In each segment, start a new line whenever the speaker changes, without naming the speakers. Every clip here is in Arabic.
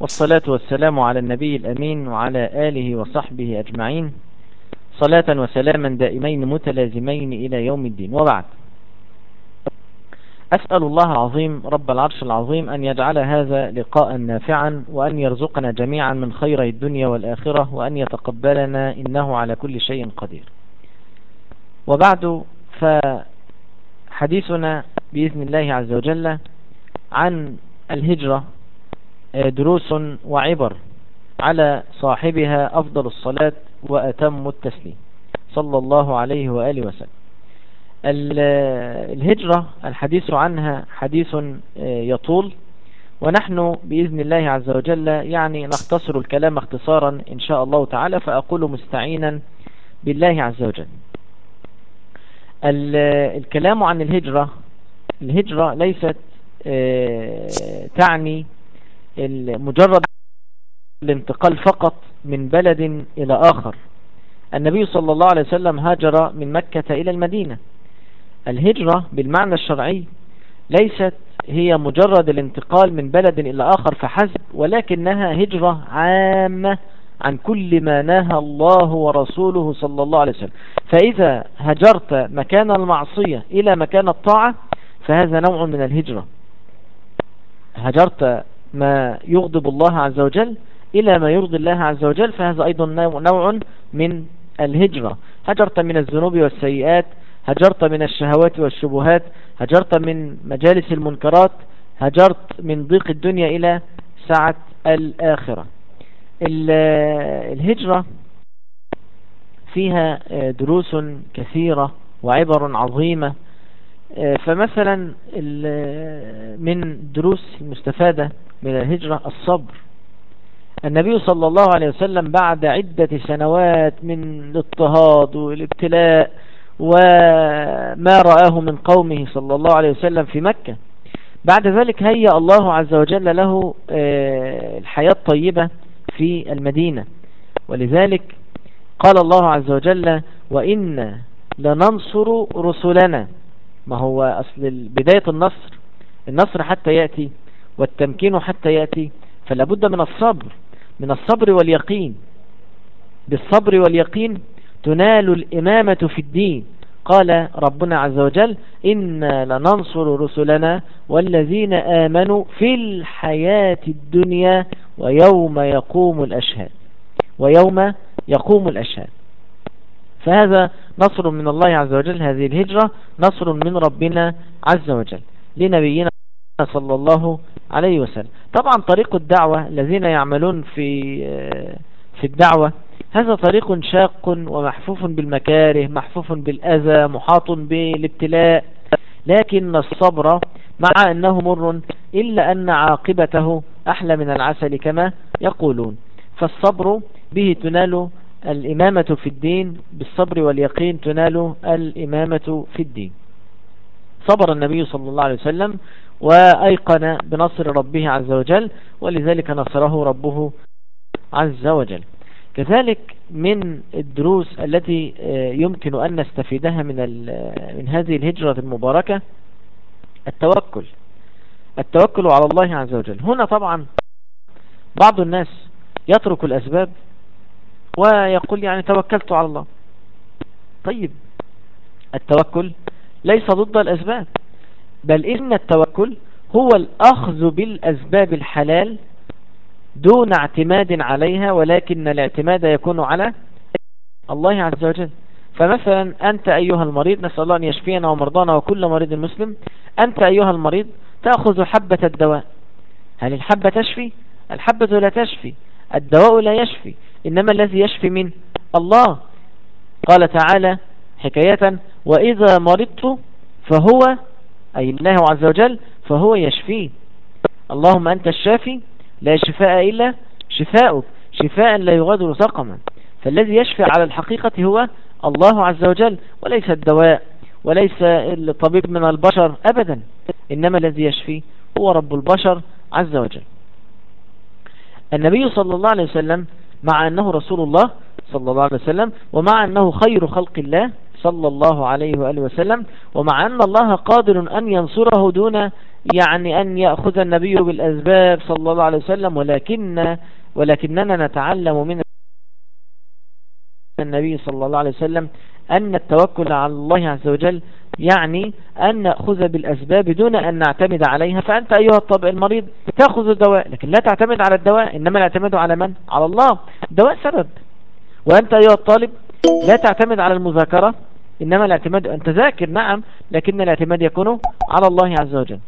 والصلاة والسلام على النبي الأمين وعلى آله وصحبه أجمعين. صلاة وسلاما دائمين متلازمين إلى يوم الدين. وبعد. أسأل الله عظيم رب العرش العظيم أن يجعل هذا لقاء نافعا وأن يرزقنا جميعا من خير الدنيا والآخرة وأن يتقبلنا إنه على كل شيء قدير. وبعد فحديثنا بإذن الله عز وجل عن الهجرة دروس وعبر على صاحبها أفضل الصلاة وأتم التسليم. صلى الله عليه وآله وسلم. الهجرة الحديث عنها حديث يطول. ونحن بإذن الله عز وجل يعني نختصر الكلام اختصارا إن شاء الله تعالى فأقول مستعينا بالله عز وجل. الكلام عن الهجرة الهجرة ليست تعني مجرد الانتقال فقط من بلد إلى آخر. النبي صلى الله عليه وسلم هاجر من مكة إلى المدينة. الهجرة بالمعنى الشرعي ليست هي مجرد الانتقال من بلد إلى آخر فحسب ولكنها هجرة عامة عن كل ما نهى الله ورسوله صلى الله عليه وسلم. فإذا هجرت مكان المعصية إلى مكان الطاعة فهذا نوع من الهجرة. هجرت ما يغضب الله عز وجل إلى ما يرضي الله عز وجل فهذا أيضا نوع من الهجرة. هجرت من الذنوب والسيئات هجرت من الشهوات والشبهات هجرت من مجالس المنكرات هجرت من ضيق الدنيا إلى سعة الآخرة. الهجرة فيها دروس كثيرة وعبر عظيمة. فمثلا من دروس المستفادة من الهجرة الصبر. النبي صلى الله عليه وسلم بعد عدة سنوات من الاضطهاد والابتلاء وما رآه من قومه صلى الله عليه وسلم في مكة بعد ذلك هيأ الله عز وجل له الحياة الطيبة في المدينة. ولذلك قال الله عز وجل وإن لننصر رسلنا. ما هو أصل بداية النصر. النصر حتى يأتي والتمكين حتى يأتي فلا بد من الصبر من الصبر واليقين. بالصبر واليقين تنال الإمامة في الدين. قال ربنا عز وجل إنا لننصر رسلنا والذين آمنوا في الحياة الدنيا ويوم يقوم الأشهاد. ويوم يقوم الأشهاد. فهذا نصر من الله عز وجل هذه الهجرة نصر من ربنا عز وجل لنبينا صلى الله عليه وسلم. طبعا طريق الدعوة الذين يعملون في في الدعوة هذا طريق شاق ومحفوف بالمكاره محفوف بالأذى محاط بالابتلاء لكن الصبر مع أنه مر إلا أن عاقبته أحلى من العسل كما يقولون. فالصبر به تنال الإمامة في الدين بالصبر واليقين تنال الإمامة في الدين. صبر النبي صلى الله عليه وسلم وأيقن بنصر ربه عز وجل ولذلك نصره ربه عز وجل. كذلك من الدروس التي يمكن أن نستفيدها من من هذه الهجرة المباركة التوكل. التوكل على الله عز وجل. هنا طبعا بعض الناس يترك الأسباب ويقول يعني توكلت على الله. طيب التوكل ليس ضد الأسباب. بل إن التوكل هو الأخذ بالأسباب الحلال دون اعتماد عليها ولكن الاعتماد يكون على الله عز وجل. فمثلا أنت أيها المريض نسأل الله أن يشفينا ومرضانا وكل مريض مسلم أنت أيها المريض تأخذ حبة الدواء. هل الحبة تشفي؟ الحبة لا تشفي الدواء لا يشفي إنما الذي يشفي من الله. قال تعالى حكاية وإذا مرضت فهو أي الله عز وجل فهو يشفي اللهم أنت الشافي لا شفاء إلا شفاؤك شفاء لا يغادر سقما. فالذي يشفي على الحقيقة هو الله عز وجل وليس الدواء وليس الطبيب من البشر أبدا إنما الذي يشفي هو رب البشر عز وجل. النبي صلى الله عليه وسلم مع أنه رسول الله صلى الله عليه وسلم ومع أنه خير خلق الله صلى الله عليه وآله وسلم ومع أن الله قادر أن ينصره دون يعني أن يأخذ النبي بالأسباب صلى الله عليه وسلم ولكن ولكننا نتعلم من النبي صلى الله عليه وسلم أن التوكل على الله عز وجل يعني أن نأخذ بالأسباب دون أن نعتمد عليها. فأنت أيها الطبع المريض تأخذ الدواء لكن لا تعتمد على الدواء إنما الاعتماد على من؟ على الله. الدواء سبب. وأنت أيها الطالب لا تعتمد على المذاكرة. إنما الاعتماد أن تذاكر نعم لكن الاعتماد يكون على الله عز وجل.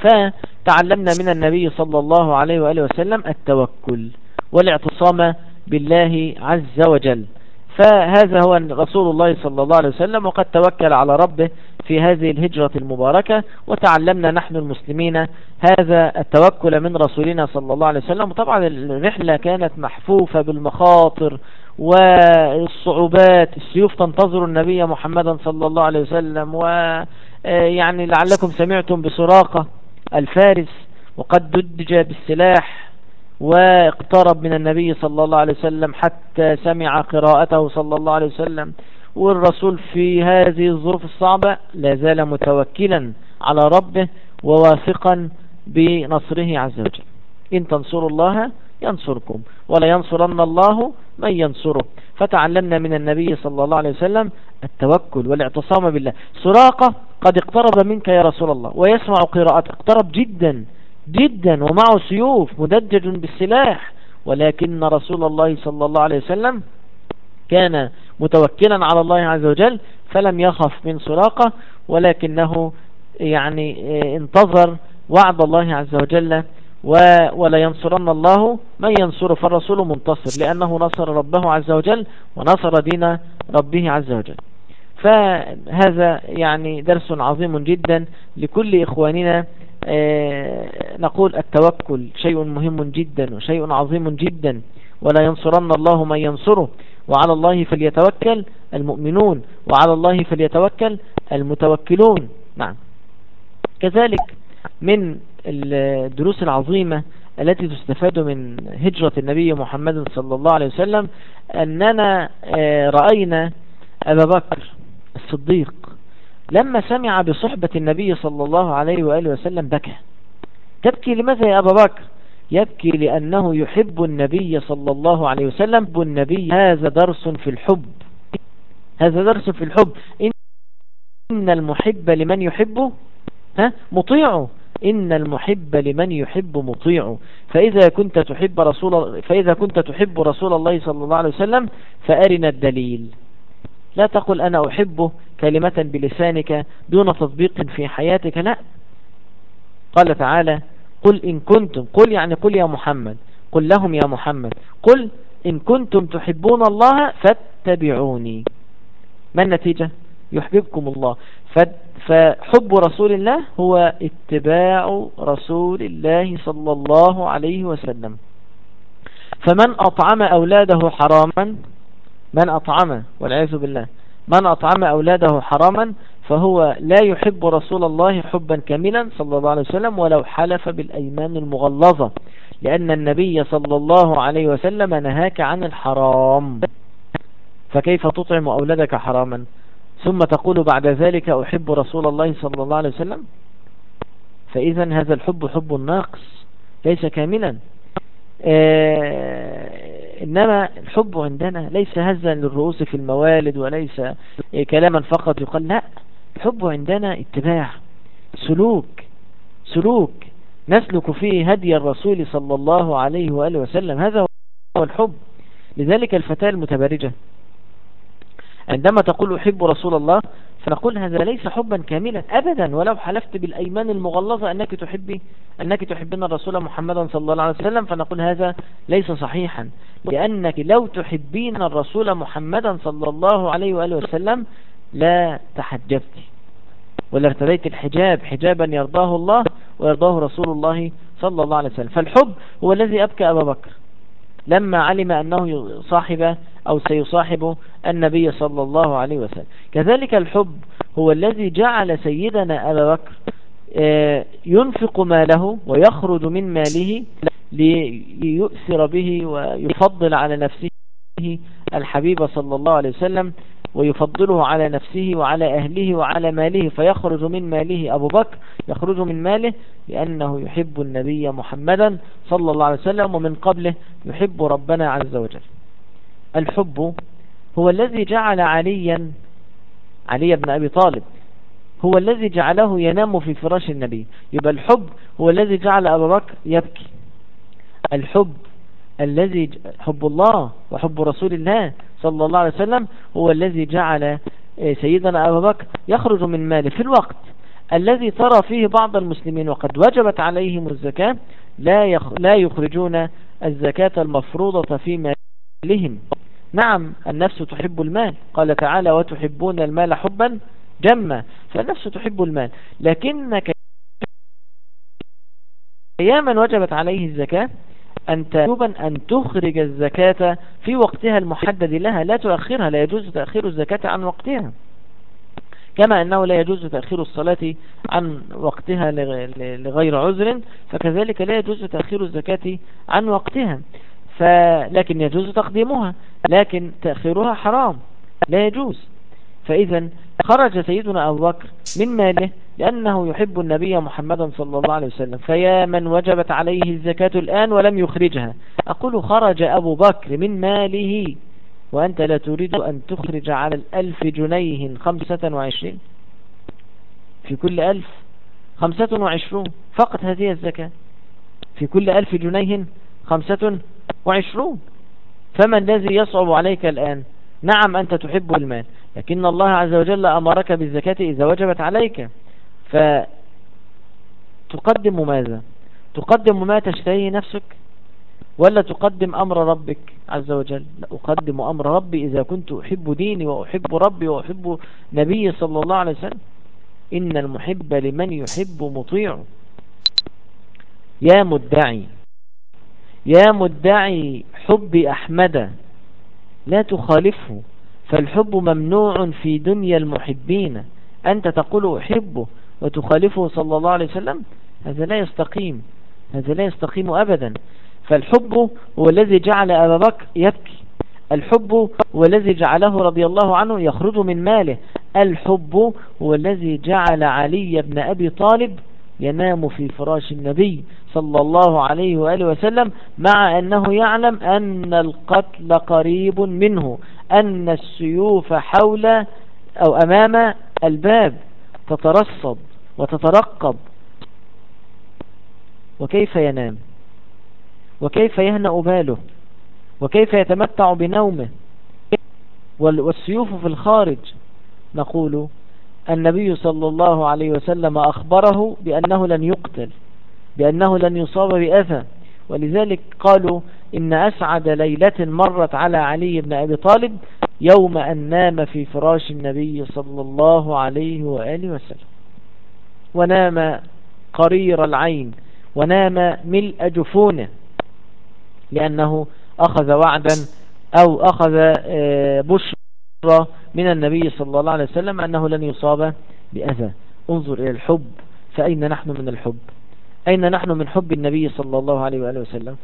فتعلمنا من النبي صلى الله عليه وآله وسلم التوكل والاعتصام بالله عز وجل. فهذا هو رسول الله صلى الله عليه وسلم وقد توكل على ربه في هذه الهجرة المباركة وتعلمنا نحن المسلمين هذا التوكل من رسولنا صلى الله عليه وسلم. وطبعا الرحلة كانت محفوفة بالمخاطر والصعوبات السيوف تنتظر النبي محمدا صلى الله عليه وسلم ويعني لعلكم سمعتم بسراقة الفارس وقد دج بالسلاح واقترب من النبي صلى الله عليه وسلم حتى سمع قراءته صلى الله عليه وسلم. والرسول في هذه الظروف الصعبة لا زال متوكلا على ربه وواثقا بنصره عز وجل. إن تنصروا الله ينصركم ولا ينصرن الله من ينصره فتعلمنا من النبي صلى الله عليه وسلم التوكل والاعتصام بالله. سراقة قد اقترب منك يا رسول الله ويسمع قراءة اقترب جدا جدا ومعه سيوف مدجج بالسلاح. ولكن رسول الله صلى الله عليه وسلم كان متوكلا على الله عز وجل فلم يخف من سراقة ولكنه يعني انتظر وعد الله عز وجل ولا ينصرن الله من ينصر فالرسول منتصر لأنه نصر ربه عز وجل ونصر دين ربه عز وجل. فهذا يعني درس عظيم جدا لكل إخواننا. آه، نقول التوكل شيء مهم جدا وشيء عظيم جدا. ولا ينصرن الله من ينصره. وعلى الله فليتوكل المؤمنون وعلى الله فليتوكل المتوكلون. نعم. كذلك من الدروس العظيمة التي تستفاد من هجرة النبي محمد صلى الله عليه وسلم أننا آه، رأينا أبا بكر الصديق لما سمع بصحبة النبي صلى الله عليه وآله وسلم بكى. تبكي لماذا يا أبا بكر؟ يبكي لأنه يحب النبي صلى الله عليه وسلم. النبي هذا درس في الحب. هذا درس في الحب. إن المحب لمن يحبه ها مطيعه إن المحب لمن يحب مطيعه فإذا كنت تحب رسول فإذا كنت تحب رسول الله صلى الله عليه وسلم فأرنا الدليل. لا تقل أنا أحبه كلمة بلسانك دون تطبيق في حياتك لا. قال تعالى قل إن كنتم قل يعني قل يا محمد. قل لهم يا محمد. قل إن كنتم تحبون الله فاتبعوني. ما النتيجة؟ يحببكم الله. فحب رسول الله هو اتباع رسول الله صلى الله عليه وسلم. فمن أطعم أولاده حراما من أطعم والعياذ بالله من أطعم أولاده حراما فهو لا يحب رسول الله حبا كاملا صلى الله عليه وسلم ولو حلف بالأيمان المغلظة لأن النبي صلى الله عليه وسلم نهاك عن الحرام. فكيف تطعم أولادك حراما؟ ثم تقول بعد ذلك أحب رسول الله صلى الله عليه وسلم؟ فإذا هذا الحب حب ناقص ليس كاملا. آه، إنما الحب عندنا ليس هزا للرؤوس في الموالد وليس كلاما فقط يقال لا. الحب عندنا اتباع سلوك سلوك. نسلك فيه هدي الرسول صلى الله عليه وآله وسلم. هذا هو الحب. لذلك الفتاة المتبرجة عندما تقول أحب رسول الله فنقول هذا ليس حبا كاملا أبدا ولو حلفت بالأيمان المغلظة أنك تحبي أنك تحبين الرسول محمدا صلى الله عليه وسلم فنقول هذا ليس صحيحا. لأنك لو تحبين الرسول محمدا صلى الله عليه وآله وسلم لا تحجبت ولا ارتديت الحجاب حجابا يرضاه الله ويرضاه رسول الله صلى الله عليه وسلم. فالحب هو الذي أبكى أبا بكر لما علم أنه صاحب أو سيصاحب النبي صلى الله عليه وسلم. كذلك الحب هو الذي جعل سيدنا أبا بكر آه، ينفق ماله ويخرج من ماله ليؤثر به ويفضل على نفسه الحبيب صلى الله عليه وسلم ويفضله على نفسه وعلى أهله وعلى ماله فيخرج من ماله أبو بكر يخرج من ماله لأنه يحب النبي محمدا صلى الله عليه وسلم ومن قبله يحب ربنا عز وجل. الحب هو الذي جعل عليا علي بن أبي طالب هو الذي جعله ينام في فراش النبي. يبقى الحب هو الذي جعل أبا بكر يبكي. الحب الذي حب الله وحب رسول الله صلى الله عليه وسلم هو الذي جعل آه، سيدنا أبا بكر يخرج من ماله في الوقت الذي ترى فيه بعض المسلمين وقد وجبت عليهم الزكاة. لا لا يخرجون الزكاة المفروضة في مالهم. نعم النفس تحب المال. قال تعالى وتحبون المال حبا جما. فالنفس تحب المال. لكنك يا من وجبت عليه الزكاة أن تجوبا أن تخرج الزكاة في وقتها المحدد لها لا تؤخرها لا يجوز تأخير الزكاة عن وقتها. كما أنه لا يجوز تأخير الصلاة عن وقتها لغير عذر فكذلك لا يجوز تأخير الزكاة عن وقتها. فلكن يجوز تقديمها لكن تأخيرها حرام لا يجوز. فإذا خرج سيدنا أبو بكر من ماله لأنه يحب النبي محمدا صلى الله عليه وسلم فيا من وجبت عليه الزكاة الآن ولم يخرجها. أقول خرج أبو بكر من ماله وأنت لا تريد أن تخرج على الألف جنيه خمسة وعشرين؟ في كل ألف خمسة وعشرون فقط هذه الزكاة؟ في كل ألف جنيه خمسة وعشرون. فما الذي يصعب عليك الآن؟ نعم أنت تحب المال لكن الله عز وجل أمرك بالزكاة إذا وجبت عليك. فتقدم ماذا؟ تقدم ما تشتهيه نفسك ولا تقدم أمر ربك عز وجل؟ لا أقدم أمر ربي إذا كنت أحب ديني وأحب ربي وأحب نبي صلى الله عليه وسلم. إن المحب لمن يحب مطيع. يا مدعي. يا مدعي حب أحمد لا تخالفه فالحب ممنوع في دنيا المحبين. أنت تقول أحبه وتخالفه صلى الله عليه وسلم هذا لا يستقيم هذا لا يستقيم أبدا. فالحب هو الذي جعل أبا بكر يبكي. الحب هو الذي جعله رضي الله عنه يخرج من ماله. الحب هو الذي جعل علي بن أبي طالب ينام في فراش النبي صلى الله عليه وآله وسلم مع أنه يعلم أن القتل قريب منه أن السيوف حول أو أمام الباب تترصد وتترقب. وكيف ينام؟ وكيف يهنأ باله؟ وكيف يتمتع بنومه؟ والسيوف في الخارج نقول النبي صلى الله عليه وسلم أخبره بأنه لن يقتل بأنه لن يصاب بأذى. ولذلك قالوا إن أسعد ليلة مرت على علي بن أبي طالب يوم أن نام في فراش النبي صلى الله عليه وآله وسلم. ونام قرير العين ونام ملء جفونه لأنه أخذ وعدا أو أخذ آه، بشرى من النبي صلى الله عليه وسلم أنه لن يصاب بأذى. انظر إلى الحب. فأين نحن من الحب؟ أين نحن من حب النبي صلى الله عليه وآله وسلم؟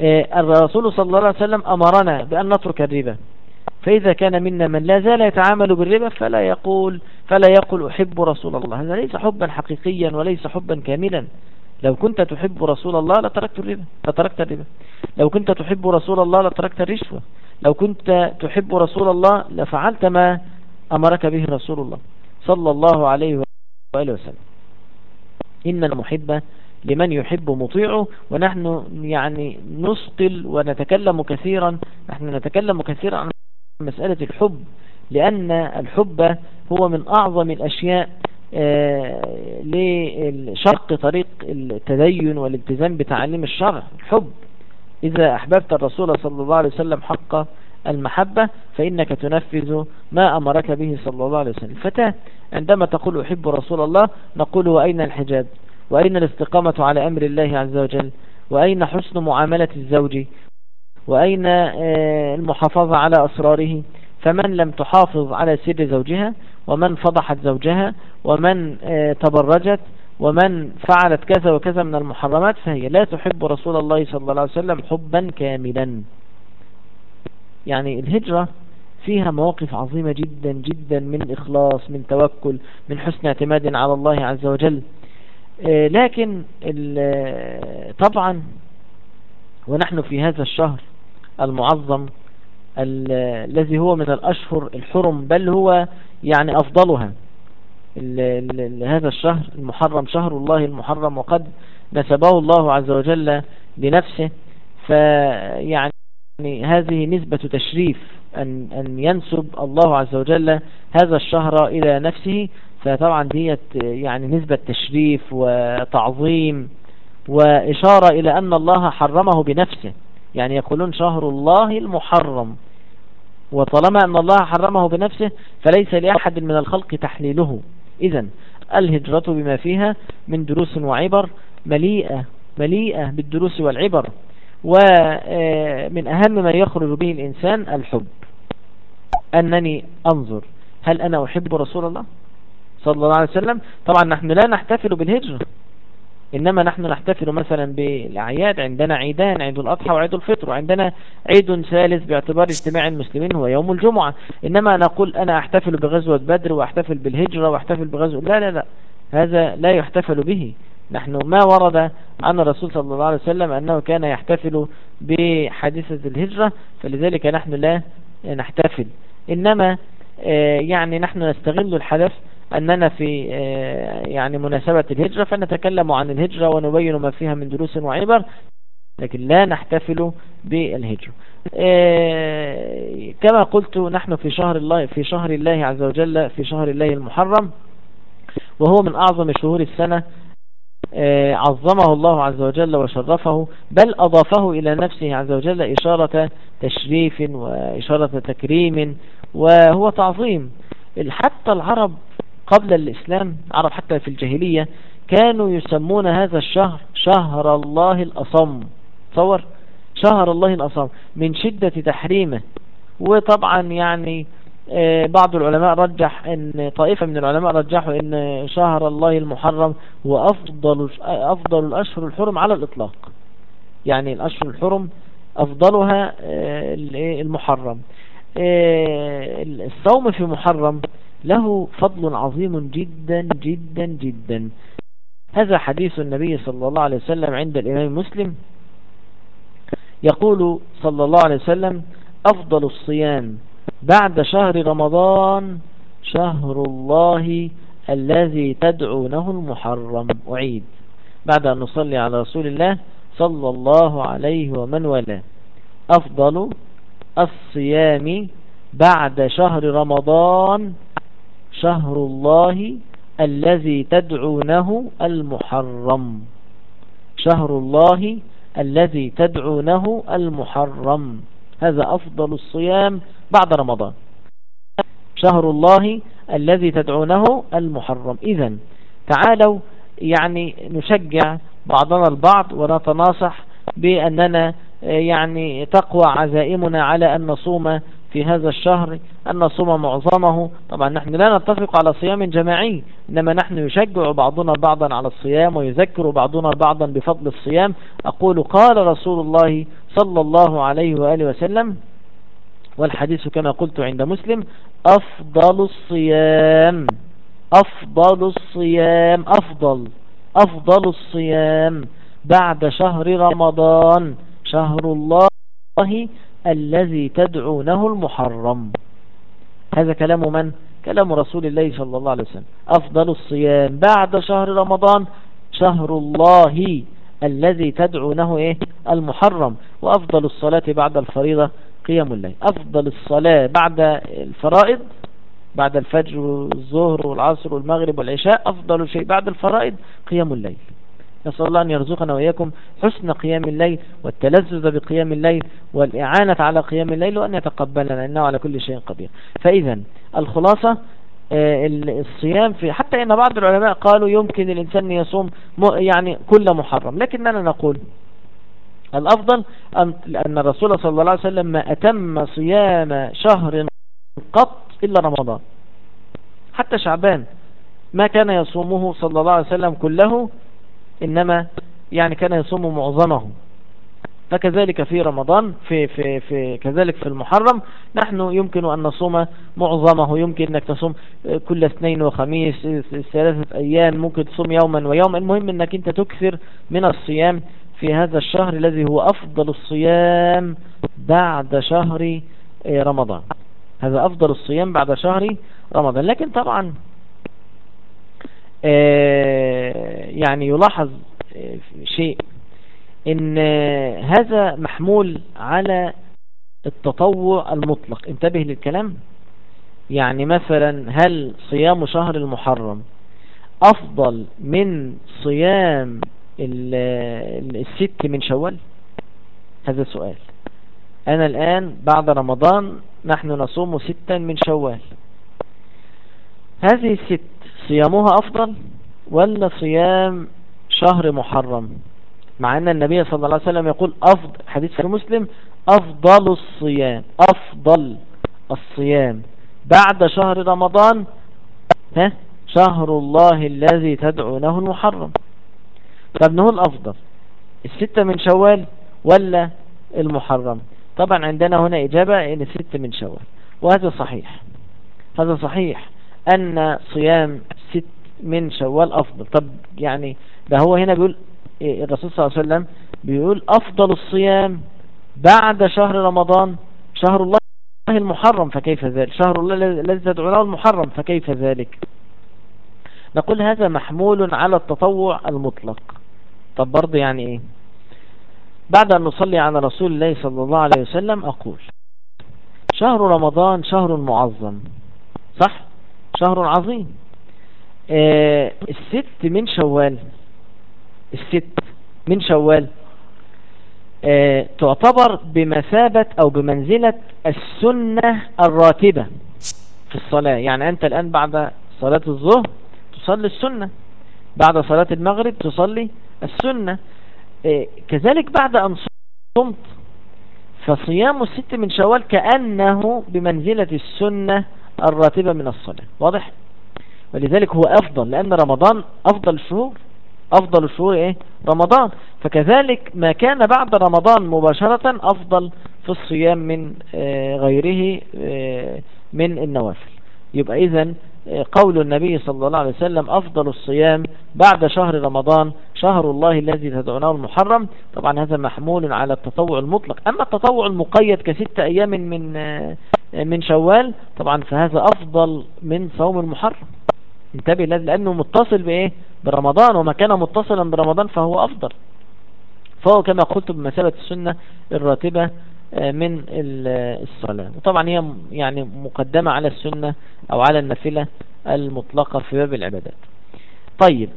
آه، الرسول صلى الله عليه وسلم أمرنا بأن نترك الربا. فإذا كان منا من لا زال يتعامل بالربا فلا يقول فلا يقول أحب رسول الله. هذا ليس حبا حقيقيا وليس حبا كاملا. لو كنت تحب رسول الله لتركت الربا. لتركت الربا. لو كنت تحب رسول الله لتركت الرشوة. لو كنت تحب رسول الله لفعلت ما أمرك به رسول الله صلى الله عليه وآله وسلم. إن المحب لمن يحب مطيعه ونحن يعني نسقل ونتكلم كثيرا نحن نتكلم كثيرا عن مسألة الحب لأن الحب هو من أعظم الأشياء آه، لشق طريق التدين والالتزام بتعليم الشرع الحب. إذا أحببت الرسول صلى الله عليه وسلم حق المحبة فإنك تنفذ ما أمرك به صلى الله عليه وسلم. فتاة عندما تقول أحب رسول الله نقول وأين الحجاب؟ وأين الاستقامة على أمر الله عز وجل؟ وأين حسن معاملة الزوج؟ وأين آه، المحافظة على أسراره؟ فمن لم تحافظ على سر زوجها؟ ومن فضحت زوجها؟ ومن آه، تبرجت؟ ومن فعلت كذا وكذا من المحرمات فهي لا تحب رسول الله صلى الله عليه وسلم حبا كاملا. يعني الهجرة فيها مواقف عظيمة جدا جدا من إخلاص من توكل من حسن اعتماد على الله عز وجل. آه، لكن طبعا ونحن في هذا الشهر المعظم الذي هو من الأشهر الحرم بل هو يعني أفضلها. هذا الشهر المحرم شهر الله المحرم وقد نسبه الله عز وجل لنفسه. فيعني هذه نسبة تشريف أن, أن ينسب الله عز وجل هذا الشهر إلى نفسه. فطبعا دي يعني نسبة تشريف وتعظيم وإشارة إلى أن الله حرمه بنفسه. يعني يقولون شهر الله المحرم. وطالما أن الله حرمه بنفسه فليس لأحد من الخلق تحليله. إذا الهجرة بما فيها من دروس وعبر مليئة مليئة بالدروس والعبر ومن أهم ما يخرج به الإنسان الحب. أنني أنظر هل أنا أحب رسول الله صلى الله عليه وسلم؟ طبعا نحن لا نحتفل بالهجرة. إنما نحن نحتفل مثلا بالأعياد عندنا عيدان عيد الأضحى وعيد الفطر وعندنا عيد ثالث باعتبار اجتماع المسلمين هو يوم الجمعة. إنما نقول أنا أحتفل بغزوة بدر وأحتفل بالهجرة وأحتفل بغزوة لا لا لا هذا لا يحتفل به. نحن ما ورد عن الرسول صلى الله عليه وسلم أنه كان يحتفل بحادثة الهجرة فلذلك نحن لا نحتفل. إنما آه، يعني نحن نستغل الحدث أننا في آه، يعني مناسبة الهجرة فنتكلم عن الهجرة ونبين ما فيها من دروس وعبر لكن لا نحتفل بالهجرة. آه، كما قلت نحن في شهر الله في شهر الله عز وجل في شهر الله المحرم وهو من أعظم شهور السنة آه، عظمه الله عز وجل وشرفه بل أضافه إلى نفسه عز وجل إشارة تشريف وإشارة تكريم وهو تعظيم. حتى العرب قبل الإسلام عرب حتى في الجاهلية كانوا يسمون هذا الشهر شهر الله الأصم. تصور؟ شهر الله الأصم من شدة تحريمه. وطبعا يعني آه، بعض العلماء رجح إن طائفة من العلماء رجحوا إن شهر الله المحرم هو أفضل أفضل الأشهر الحرم على الإطلاق. يعني الأشهر الحرم أفضلها آه، المحرم آه، الصوم في محرم له فضل عظيم جدا جدا جدا. هذا حديث النبي صلى الله عليه وسلم عند الإمام مسلم. يقول صلى الله عليه وسلم أفضل الصيام بعد شهر رمضان شهر الله الذي تدعونه المحرم أعيد بعد أن نصلي على رسول الله صلى الله عليه ومن والاه. أفضل الصيام بعد شهر رمضان شهر الله الذي تدعونه المحرم. شهر الله الذي تدعونه المحرم. هذا أفضل الصيام بعد رمضان. شهر الله الذي تدعونه المحرم. إذا تعالوا يعني نشجع بعضنا البعض ونتناصح بأننا يعني تقوى عزائمنا على أن نصوم في هذا الشهر أن نصوم معظمه. طبعا نحن لا نتفق على صيام جماعي إنما نحن يشجع بعضنا بعضا على الصيام ويذكر بعضنا بعضا بفضل الصيام. أقول قال رسول الله صلى الله عليه وآله وسلم والحديث كما قلت عند مسلم أفضل الصيام أفضل الصيام أفضل أفضل الصيام بعد شهر رمضان. شهر الله الذي تدعونه المحرم. هذا كلام من؟ كلام رسول الله صلى الله عليه وسلم. أفضل الصيام بعد شهر رمضان شهر الله الذي تدعونه إيه؟ المحرم. وأفضل الصلاة بعد الفريضة قيام الليل. أفضل الصلاة بعد الفرائض بعد الفجر والظهر والعصر والمغرب والعشاء أفضل شيء بعد الفرائض قيام الليل. نسأل الله أن يرزقنا وإياكم حسن قيام الليل والتلذذ بقيام الليل والإعانة على قيام الليل وأن يتقبلنا إنه على كل شيء قدير. فإذا الخلاصة آه، الصيام في حتى إن بعض العلماء قالوا يمكن الإنسان يصوم يعني كل محرم لكننا نقول الأفضل ان الرسول صلى الله عليه وسلم ما أتم صيام شهر قط إلا رمضان. حتى شعبان ما كان يصومه صلى الله عليه وسلم كله إنما يعني كان يصوم معظمه. فكذلك في رمضان في في في كذلك في المحرم نحن يمكن أن نصوم معظمه. يمكن أنك تصوم كل اثنين وخميس ثلاثة أيام ممكن تصوم يوما ويوم المهم أنك أنت تكثر من الصيام في هذا الشهر الذي هو أفضل الصيام بعد شهر رمضان. هذا أفضل الصيام بعد شهر رمضان. لكن طبعا يعني يلاحظ آه، شيء إن هذا محمول على التطوع المطلق. انتبه للكلام. يعني مثلا هل صيام شهر المحرم أفضل من صيام الست من شوال؟ هذا سؤال. أنا الآن بعد رمضان نحن نصوم ستا من شوال. هذه الست صيامها أفضل ولا صيام شهر محرم؟ مع أن النبي صلى الله عليه وسلم يقول أفضل حديث في مسلم أفضل الصيام أفضل الصيام. بعد شهر رمضان ها؟ شهر الله الذي تدعونه المحرم. طب نقول أفضل الستة من شوال ولا المحرم؟ طبعا عندنا هنا إجابة إن الستة من شوال وهذا صحيح. هذا صحيح. أن صيام ست من شوال أفضل. طب يعني ده هو هنا بيقول إيه، الرسول صلى الله عليه وسلم بيقول أفضل الصيام بعد شهر رمضان شهر الله المحرم فكيف ذلك؟ شهر الله الذي تدعونه المحرم فكيف ذلك؟ نقول هذا محمول على التطوع المطلق. طب برضه يعني إيه؟ بعد أن نصلي على رسول الله صلى الله عليه وسلم أقول شهر رمضان شهر معظم صح؟ شهر عظيم. آه الست من شوال. الست من شوال. آه، تعتبر بمثابة أو بمنزلة السنة الراتبة في الصلاة. يعني أنت الآن بعد صلاة الظهر تصلي السنة. بعد صلاة المغرب تصلي السنة. آه، كذلك بعد أن صمت. فصيام الست من شوال كأنه بمنزلة السنة الراتبة من الصلاة واضح؟ ولذلك هو أفضل لأن رمضان أفضل الشهور أفضل الشهور إيه؟ رمضان. فكذلك ما كان بعد رمضان مباشرة أفضل في الصيام من آه، غيره آه، من النوافل. يبقى إذن قول النبي صلى الله عليه وسلم أفضل الصيام بعد شهر رمضان شهر الله الذي تدعونه المحرم. طبعا هذا محمول على التطوع المطلق. أما التطوع المقيد كست أيام من من شوال طبعا فهذا أفضل من صوم المحرم. انتبه لأنه متصل بإيه؟ برمضان. وما كان متصلا برمضان فهو أفضل. فهو كما قلت بمثابة السنة الراتبة من الصلاة. وطبعا هي يعني مقدمة على السنة أو على النفلة المطلقة في باب العبادات. طيب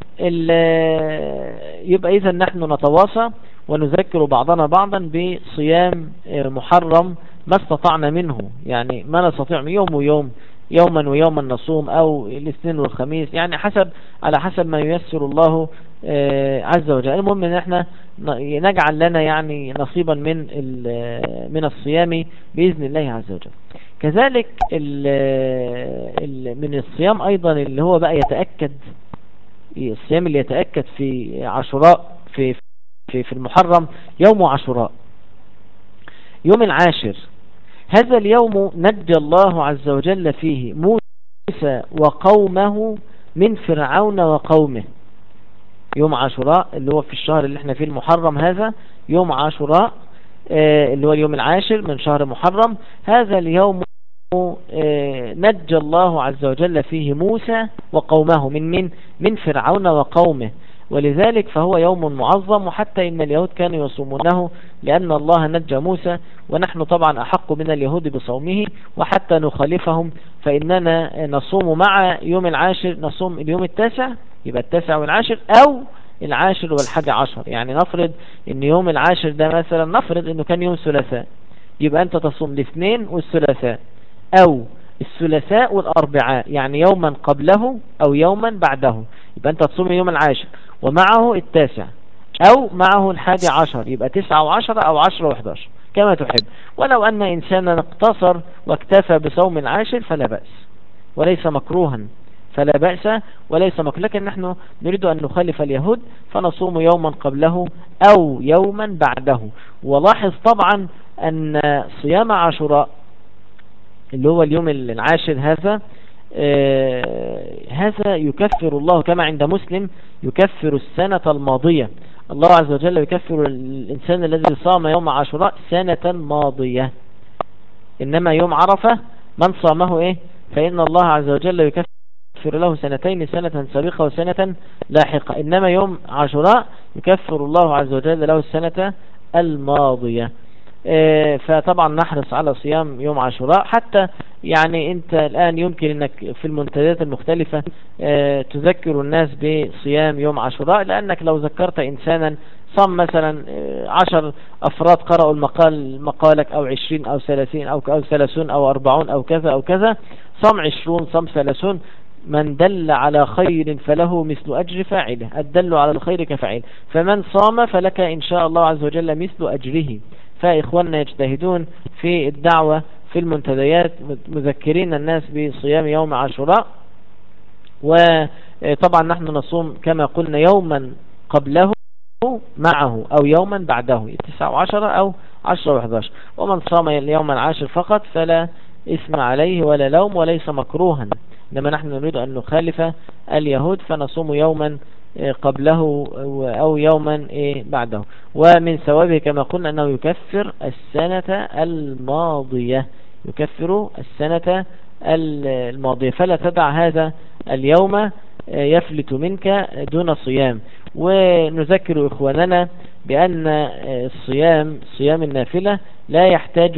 يبقى إذا نحن نتواصى ونذكر بعضنا بعضا بصيام آه، محرم ما استطعنا منه. يعني ما نستطيع يوم ويوم يوما ويوما نصوم أو الاثنين والخميس يعني حسب على حسب ما ييسر الله آه، عز وجل. المهم إن إحنا نجعل لنا يعني نصيبا من من الصيام بإذن الله عز وجل. كذلك ال من الصيام أيضا اللي هو بقى يتأكد الصيام اللي يتأكد في عاشوراء في في في المحرم يوم عاشوراء. يوم العاشر. هذا اليوم نجى الله عز وجل فيه موسى وقومه من فرعون وقومه. يوم عاشوراء اللي هو في الشهر اللي إحنا فيه المحرم هذا يوم عاشوراء آه، اللي هو اليوم العاشر من شهر محرم. هذا اليوم آه، نجى الله عز وجل فيه موسى وقومه من من من فرعون وقومه. ولذلك فهو يوم معظم وحتى إن اليهود كانوا يصومونه لأن الله نجى موسى ونحن طبعا أحق من اليهود بصومه وحتى نخالفهم فإننا نصوم مع يوم العاشر نصوم اليوم التاسع يبقى التاسع والعاشر أو العاشر والحادي عشر. يعني نفرض إن يوم العاشر ده مثلا نفرض إنه كان يوم ثلاثاء يبقى أنت تصوم الاثنين والثلاثاء أو الثلاثاء والأربعاء يعني يوما قبله أو يوما بعده يبقى أنت تصوم يوم العاشر ومعه التاسع أو معه الحادي عشر يبقى تسعة وعشرة أو عشرة وحداشر كما تحب. ولو أن انسانا اقتصر واكتفى بصوم العاشر فلا بأس. وليس مكروها فلا بأس. وليس مكروه لكن نحن نريد أن نخالف اليهود فنصوم يوما قبله أو يوما بعده. ولاحظ طبعا أن صيام عاشوراء اللي هو اليوم العاشر هذا آه هذا يكفر الله كما عند مسلم يكفر السنة الماضية. الله عز وجل يكفر الإنسان الذي صام يوم عاشوراء سنة ماضية. إنما يوم عرفة من صامه إيه؟ فإن الله عز وجل يكفر له سنتين سنة سابقة وسنة لاحقة. إنما يوم عاشوراء يكفر الله عز وجل له السنة الماضية. فطبعا نحرص على صيام يوم عاشوراء. حتى يعني أنت الآن يمكن أنك في المنتديات المختلفة تذكر الناس بصيام يوم عاشوراء. لأنك لو ذكرت انسانا صام مثلا عشر أفراد قرأوا المقال مقالك أو عشرين أو ثلاثين أو أو ثلاثون أو أربعون أو كذا أو كذا. صام عشرون صام ثلاثون. من دل على خير فله مثل أجر فاعله. الدل على الخير كفاعل. فمن صام فلك إن شاء الله عز وجل مثل أجره. فإخواننا يجتهدون في الدعوة في المنتديات مذكرين الناس بصيام يوم عاشوراء. وطبعا نحن نصوم كما قلنا يوما قبله معه أو يوما بعده التسعة وعشرة أو عشرة وحداشر. ومن صام اليوم العاشر فقط فلا إثم عليه ولا لوم وليس مكروها. إنما نحن نريد أن نخالف اليهود فنصوم يوما قبله أو يوما بعده. ومن ثوابه كما قلنا أنه يكفر السنة الماضية يكفر السنة الماضية. فلا تدع هذا اليوم يفلت منك دون صيام. ونذكر إخواننا بأن الصيام صيام النافلة لا يحتاج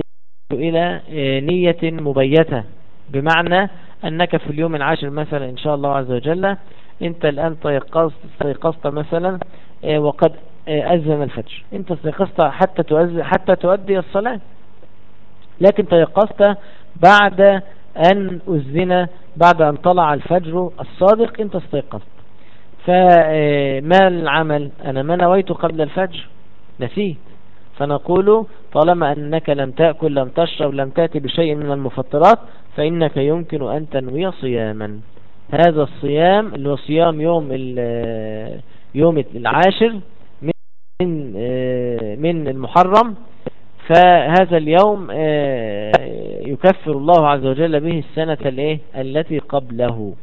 إلى نية مبيتة. بمعنى أنك في اليوم العاشر مثلا إن شاء الله عز وجل أنت الآن تيقظت استيقظت مثلا وقد أذن الفجر. أنت استيقظت حتى تؤذن حتى تؤدي الصلاة. لكن تيقظت بعد أن أذن بعد أن طلع الفجر الصادق أنت استيقظت. فما العمل؟ أنا ما نويت قبل الفجر. نسيت. فنقول طالما أنك لم تأكل لم تشرب لم تأتي بشيء من المفطرات فإنك يمكن أن تنوي صياما. هذا الصيام اللي هو صيام يوم يوم العاشر من من المحرم فهذا اليوم يكفر الله عز وجل به السنة الإيه؟ التي قبله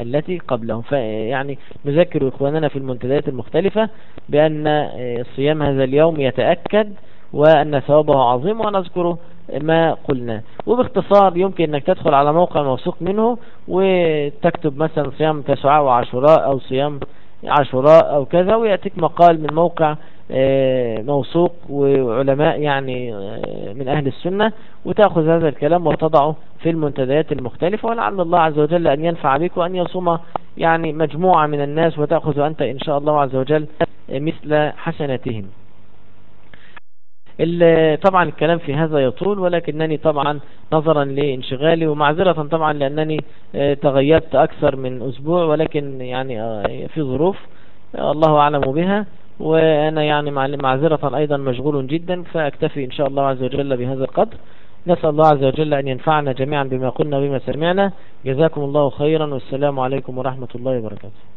التي قبله. فيعني نذكر إخواننا في المنتديات المختلفة بأن صيام هذا اليوم يتأكد وأن ثوابه عظيم ونذكره. ما قلنا. وباختصار يمكن أنك تدخل على موقع موثوق منه وتكتب مثلا صيام تسعاء وعاشوراء أو صيام عاشوراء أو كذا ويأتيك مقال من موقع موثوق وعلماء يعني من أهل السنة وتأخذ هذا الكلام وتضعه في المنتديات المختلفة. ولعل الله عز وجل أن ينفع بك وأن يصوم يعني مجموعة من الناس وتأخذ أنت إن شاء الله عز وجل مثل حسناتهم. طبعا الكلام في هذا يطول ولكنني طبعا نظرا لانشغالي ومعذرة طبعا لأنني تغيبت أكثر من أسبوع ولكن يعني في ظروف الله أعلم بها. وأنا يعني معذرة أيضا مشغول جدا فأكتفي إن شاء الله عز وجل بهذا القدر. نسأل الله عز وجل أن ينفعنا جميعا بما قلنا وبما سمعنا. جزاكم الله خيرا والسلام عليكم ورحمة الله وبركاته.